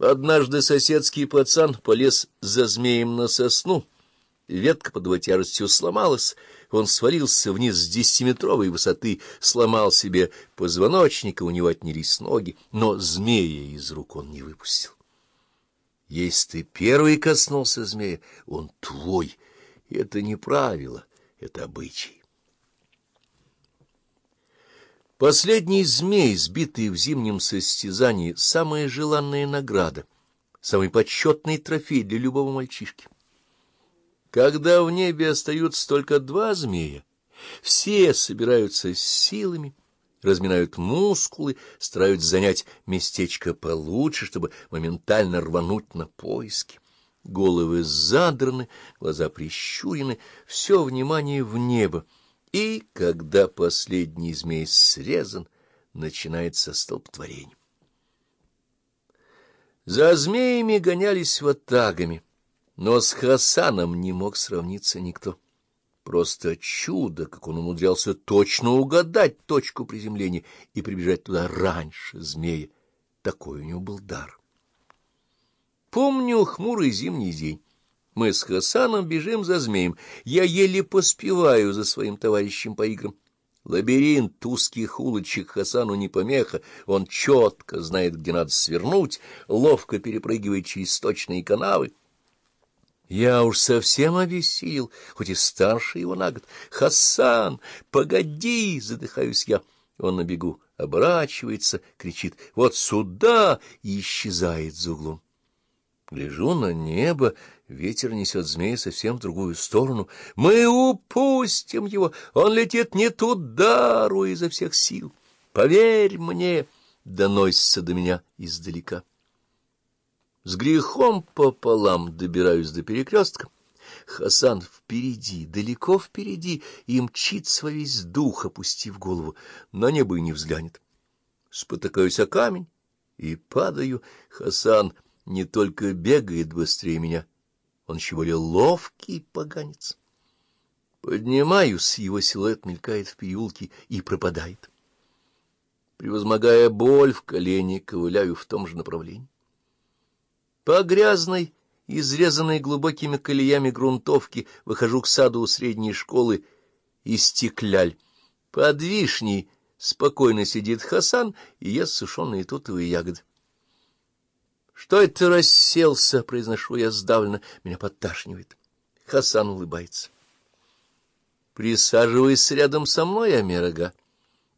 Однажды соседский пацан полез за змеем на сосну. Ветка под его тяжестью сломалась, он свалился вниз с десятиметровой высоты, сломал себе позвоночник, у него отнялись ноги, но змея из рук он не выпустил. Если ты первый коснулся змея, он твой. Это не правило, это обычай. Последний змей, сбитый в зимнем состязании, — самая желанная награда, самый почетный трофей для любого мальчишки. Когда в небе остаются только два змея, все собираются с силами, разминают мускулы, стараются занять местечко получше, чтобы моментально рвануть на поиски. Головы задраны, глаза прищурены, все внимание в небо. И когда последний змей срезан, начинается столпотворение. За змеями гонялись ватагами, но с Хасаном не мог сравниться никто. Просто чудо, как он умудрялся точно угадать точку приземления и прибежать туда раньше змея. Такой у него был дар. Помню хмурый зимний день. Мы с Хасаном бежим за змеем. Я еле поспеваю за своим товарищем по играм. Лабиринт узких улочек Хасану не помеха. Он четко знает, где надо свернуть, ловко перепрыгивает через сточные канавы. Я уж совсем обессилел, хоть и старше его на год. «Хасан, погоди!» — задыхаюсь я. Он на бегу оборачивается, кричит «Вот сюда!» и исчезает за углом. Гляжу на небо, ветер несет змея совсем в другую сторону. Мы упустим его, он летит не туда, ру изо всех сил. Поверь мне, доносится до меня издалека. С грехом пополам добираюсь до перекрестка. Хасан впереди, далеко впереди, и мчится во весь дух, опустив голову. На небо и не взглянет. Спотыкаюсь о камень и падаю. Хасан не только бегает быстрее меня, он еще более ловкий поганец. Поднимаюсь, его силуэт мелькает в переулке и пропадает. Превозмогая боль в колене, ковыляю в том же направлении. По грязной, изрезанной глубокими колеями грунтовки выхожу к саду у средней школы и стекляль. Под вишней спокойно сидит Хасан и ест сушеные тутовые ягоды. «Что это расселся?» — произношу я сдавленно. Меня подташнивает. Хасан улыбается. Присаживаясь рядом со мной, Амерага,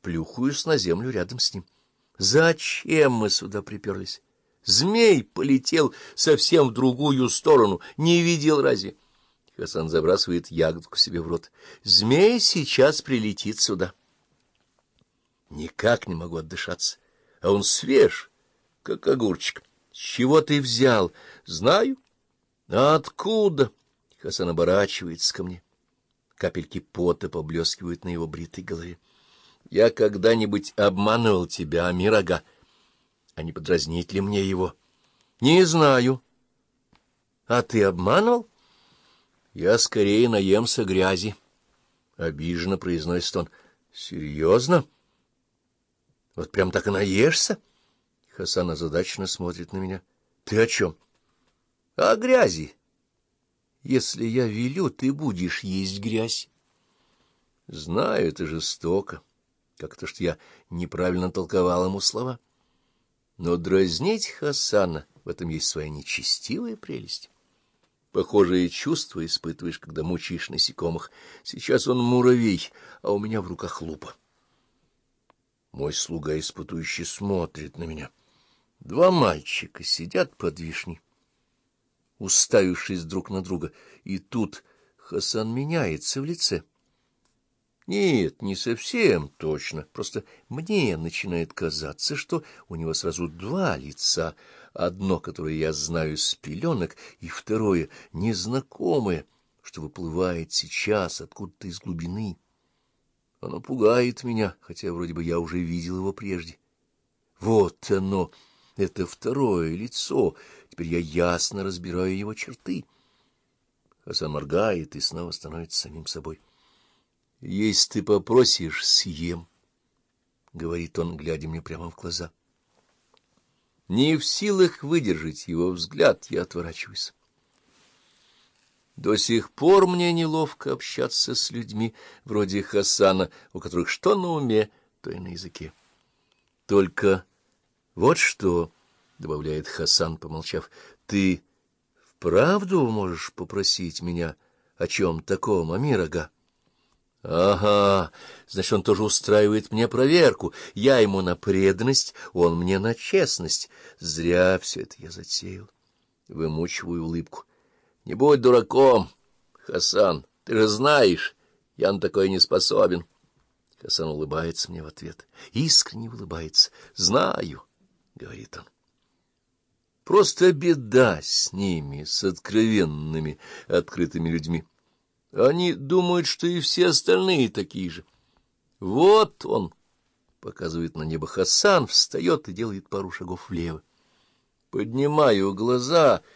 плюхаюсь на землю рядом с ним. «Зачем мы сюда приперлись?» Змей полетел совсем в другую сторону. Не видел разве? Хасан забрасывает ягодку себе в рот. Змей сейчас прилетит сюда. Никак не могу отдышаться. А он свеж, как огурчик. С чего ты взял? Знаю. А откуда? Хасан оборачивается ко мне. Капельки пота поблескивают на его бритой голове. Я когда-нибудь обманывал тебя, Амирага? А не подразнить ли мне его? Не знаю. А ты обманывал? Я скорее наемся грязи. Обиженно произносит он. Серьезно? Вот прям так и наешься? Хасан озадаченно смотрит на меня. Ты о чем? О грязи. Если я велю, ты будешь есть грязь. Знаю, это жестоко. Как то, что я неправильно толковал ему слова. Но дразнить Хасана — в этом есть своя нечестивая прелесть. Похожие чувства испытываешь, когда мучаешь насекомых. Сейчас он муравей, а у меня в руках лупа. Мой слуга испытующий смотрит на меня. Два мальчика сидят под вишней, уставившись друг на друга, и тут Хасан меняется в лице. Нет, не совсем точно. Просто мне начинает казаться, что у него сразу два лица. Одно, которое я знаю с пеленок, и второе, незнакомое, что выплывает сейчас откуда-то из глубины. Оно пугает меня, хотя вроде бы я уже видел его прежде. Вот оно, это второе лицо. Теперь я ясно разбираю его черты. Хасан моргает и снова становится самим собой. — если ты попросишь, съем, — говорит он, глядя мне прямо в глаза. Не в силах выдержать его взгляд, я отворачиваюсь. До сих пор мне неловко общаться с людьми вроде Хасана, у которых что на уме, то и на языке. Только вот что, — добавляет Хасан, помолчав, — ты вправду можешь попросить меня о чем таком, Амирага? — Ага, значит, он тоже устраивает мне проверку. Я ему на преданность, он мне на честность. Зря все это я затеял. Вымучиваю улыбку. Не будь дураком, Хасан, ты же знаешь, я на такое не способен. Хасан улыбается мне в ответ, искренне улыбается. Знаю, — говорит он. Просто беда с ними, с откровенными, открытыми людьми. Они думают, что и все остальные такие же. Вот он, показывает на небо Хасан, встает и делает пару шагов влево. Поднимаю глаза —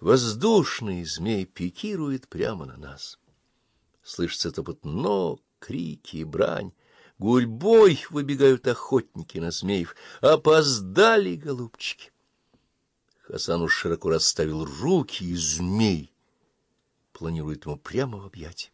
Воздушный змей пикирует прямо на нас. Слышится топот ног, крики и брань. Гурьбой выбегают охотники на змеев. Опоздали, голубчики. Хасан уж широко расставил руки, и змей планирует ему прямо в объятия.